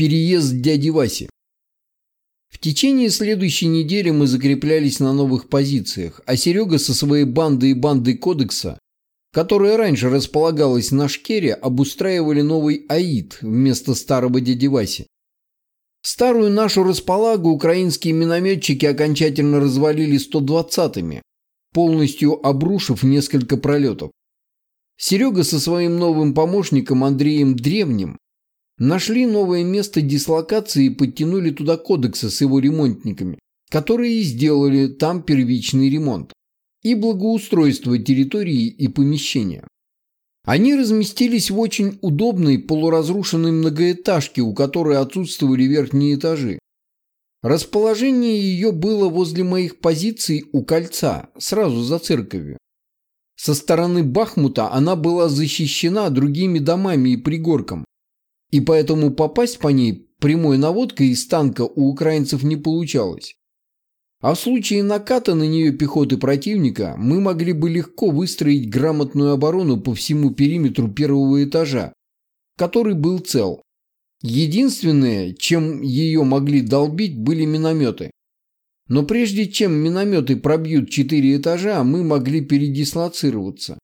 Переезд дяди Васи. В течение следующей недели мы закреплялись на новых позициях, а Серега со своей бандой и бандой Кодекса, которая раньше располагалась на Шкере, обустраивали новый АИД вместо старого дяди Васи. Старую нашу располагу украинские минометчики окончательно развалили 120-ми, полностью обрушив несколько пролетов. Серега со своим новым помощником Андреем Древним Нашли новое место дислокации и подтянули туда кодекса с его ремонтниками, которые сделали там первичный ремонт и благоустройство территории и помещения. Они разместились в очень удобной полуразрушенной многоэтажке, у которой отсутствовали верхние этажи. Расположение ее было возле моих позиций у кольца, сразу за церковью. Со стороны Бахмута она была защищена другими домами и пригорком, и поэтому попасть по ней прямой наводкой из танка у украинцев не получалось. А в случае наката на нее пехоты противника мы могли бы легко выстроить грамотную оборону по всему периметру первого этажа, который был цел. Единственное, чем ее могли долбить, были минометы. Но прежде чем минометы пробьют четыре этажа, мы могли передислоцироваться.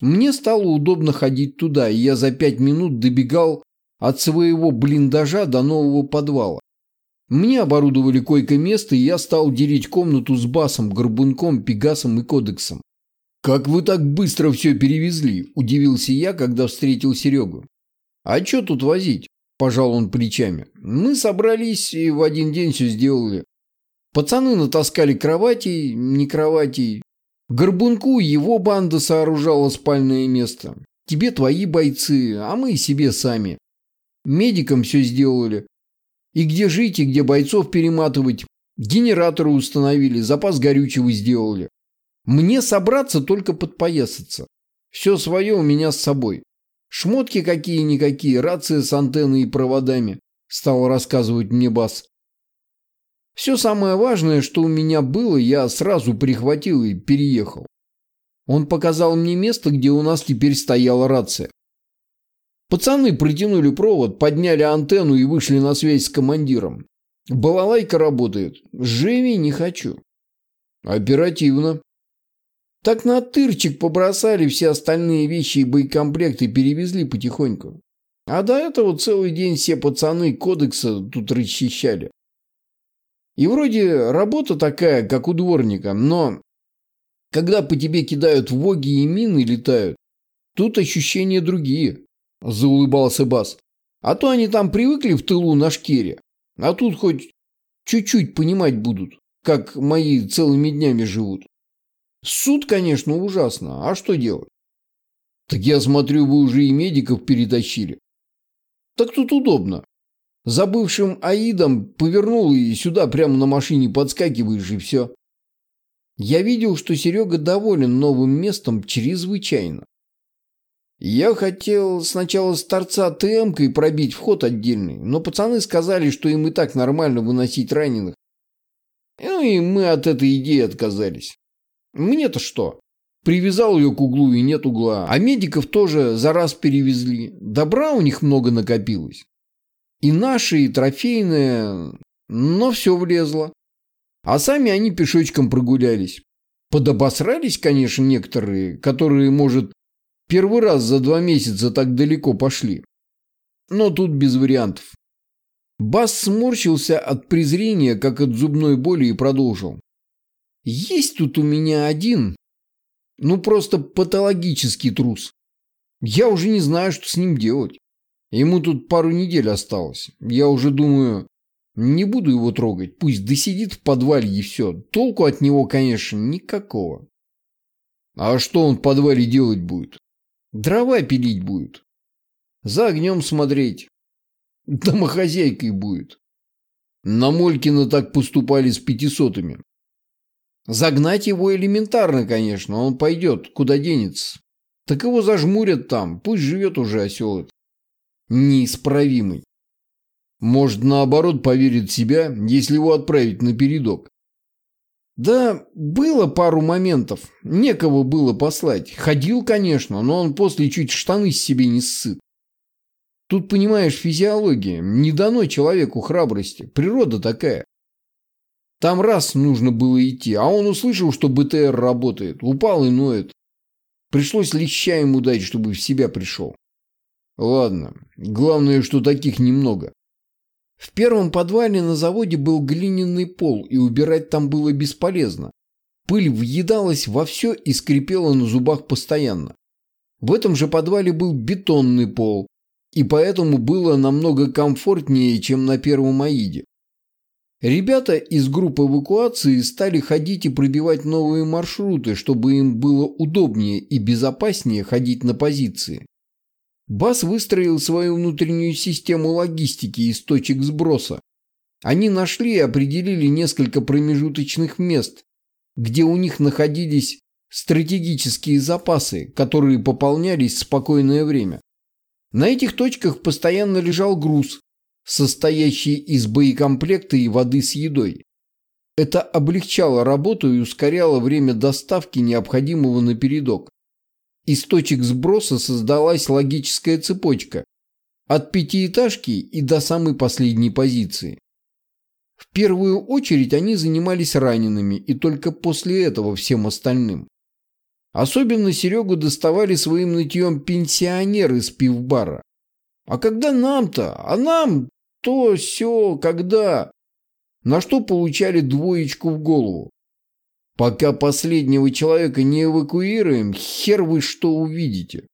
Мне стало удобно ходить туда, и я за пять минут добегал от своего блиндажа до нового подвала. Мне оборудовали койко-место, и я стал делить комнату с Басом, Горбунком, Пегасом и Кодексом. «Как вы так быстро все перевезли?» – удивился я, когда встретил Серегу. «А что тут возить?» – пожал он плечами. «Мы собрались и в один день все сделали. Пацаны натаскали кроватей, не кроватей. Горбунку его банда сооружала спальное место. Тебе твои бойцы, а мы себе сами. Медикам все сделали. И где жить, и где бойцов перематывать. Генераторы установили, запас горючего сделали. Мне собраться только подпоясаться. Все свое у меня с собой. Шмотки какие-никакие, рация с антенной и проводами, стал рассказывать мне Бас. Все самое важное, что у меня было, я сразу прихватил и переехал. Он показал мне место, где у нас теперь стояла рация. Пацаны протянули провод, подняли антенну и вышли на связь с командиром. Балалайка работает. Живи не хочу. Оперативно. Так на тырчик побросали все остальные вещи и боекомплекты перевезли потихоньку. А до этого целый день все пацаны кодекса тут расчищали. И вроде работа такая, как у дворника, но когда по тебе кидают воги и мины летают, тут ощущения другие. – заулыбался Бас. «А то они там привыкли в тылу на шкере, а тут хоть чуть-чуть понимать будут, как мои целыми днями живут. Суд, конечно, ужасно, а что делать?» «Так я смотрю, вы уже и медиков перетащили». «Так тут удобно. За бывшим Аидом повернул и сюда прямо на машине подскакиваешь и все». Я видел, что Серега доволен новым местом чрезвычайно. Я хотел сначала с торца ТМ-кой пробить вход отдельный, но пацаны сказали, что им и так нормально выносить раненых. Ну и мы от этой идеи отказались. Мне-то что? Привязал ее к углу и нет угла. А медиков тоже за раз перевезли. Добра у них много накопилось. И наши, и трофейные, но все влезло. А сами они пешочком прогулялись. Подобосрались, конечно, некоторые, которые, может, Первый раз за два месяца так далеко пошли. Но тут без вариантов. Бас сморщился от презрения, как от зубной боли, и продолжил. «Есть тут у меня один, ну просто патологический трус. Я уже не знаю, что с ним делать. Ему тут пару недель осталось. Я уже думаю, не буду его трогать. Пусть досидит в подвале и все. Толку от него, конечно, никакого. А что он в подвале делать будет? Дрова пилить будет. За огнем смотреть. Домохозяйкой будет. На Молькина так поступали с пятисотыми. Загнать его элементарно, конечно, он пойдет, куда денется. Так его зажмурят там, пусть живет уже осел. Неисправимый. Может, наоборот, поверит в себя, если его отправить на передок. Да, было пару моментов. Некого было послать. Ходил, конечно, но он после чуть штаны себе не ссыт. Тут, понимаешь, физиология. Не дано человеку храбрости. Природа такая. Там раз нужно было идти, а он услышал, что БТР работает. Упал и ноет. Пришлось леща ему дать, чтобы в себя пришел. Ладно, главное, что таких немного. В первом подвале на заводе был глиняный пол, и убирать там было бесполезно. Пыль въедалась во все и скрипела на зубах постоянно. В этом же подвале был бетонный пол, и поэтому было намного комфортнее, чем на первом Аиде. Ребята из группы эвакуации стали ходить и пробивать новые маршруты, чтобы им было удобнее и безопаснее ходить на позиции. БАС выстроил свою внутреннюю систему логистики из точек сброса. Они нашли и определили несколько промежуточных мест, где у них находились стратегические запасы, которые пополнялись в спокойное время. На этих точках постоянно лежал груз, состоящий из боекомплекта и воды с едой. Это облегчало работу и ускоряло время доставки необходимого на передок. Из точек сброса создалась логическая цепочка от пятиэтажки и до самой последней позиции. В первую очередь они занимались ранеными и только после этого всем остальным. Особенно Серегу доставали своим нытьем пенсионеры с пивбара. А когда нам-то? А нам то, все, когда? На что получали двоечку в голову. Пока последнего человека не эвакуируем, хер вы что увидите.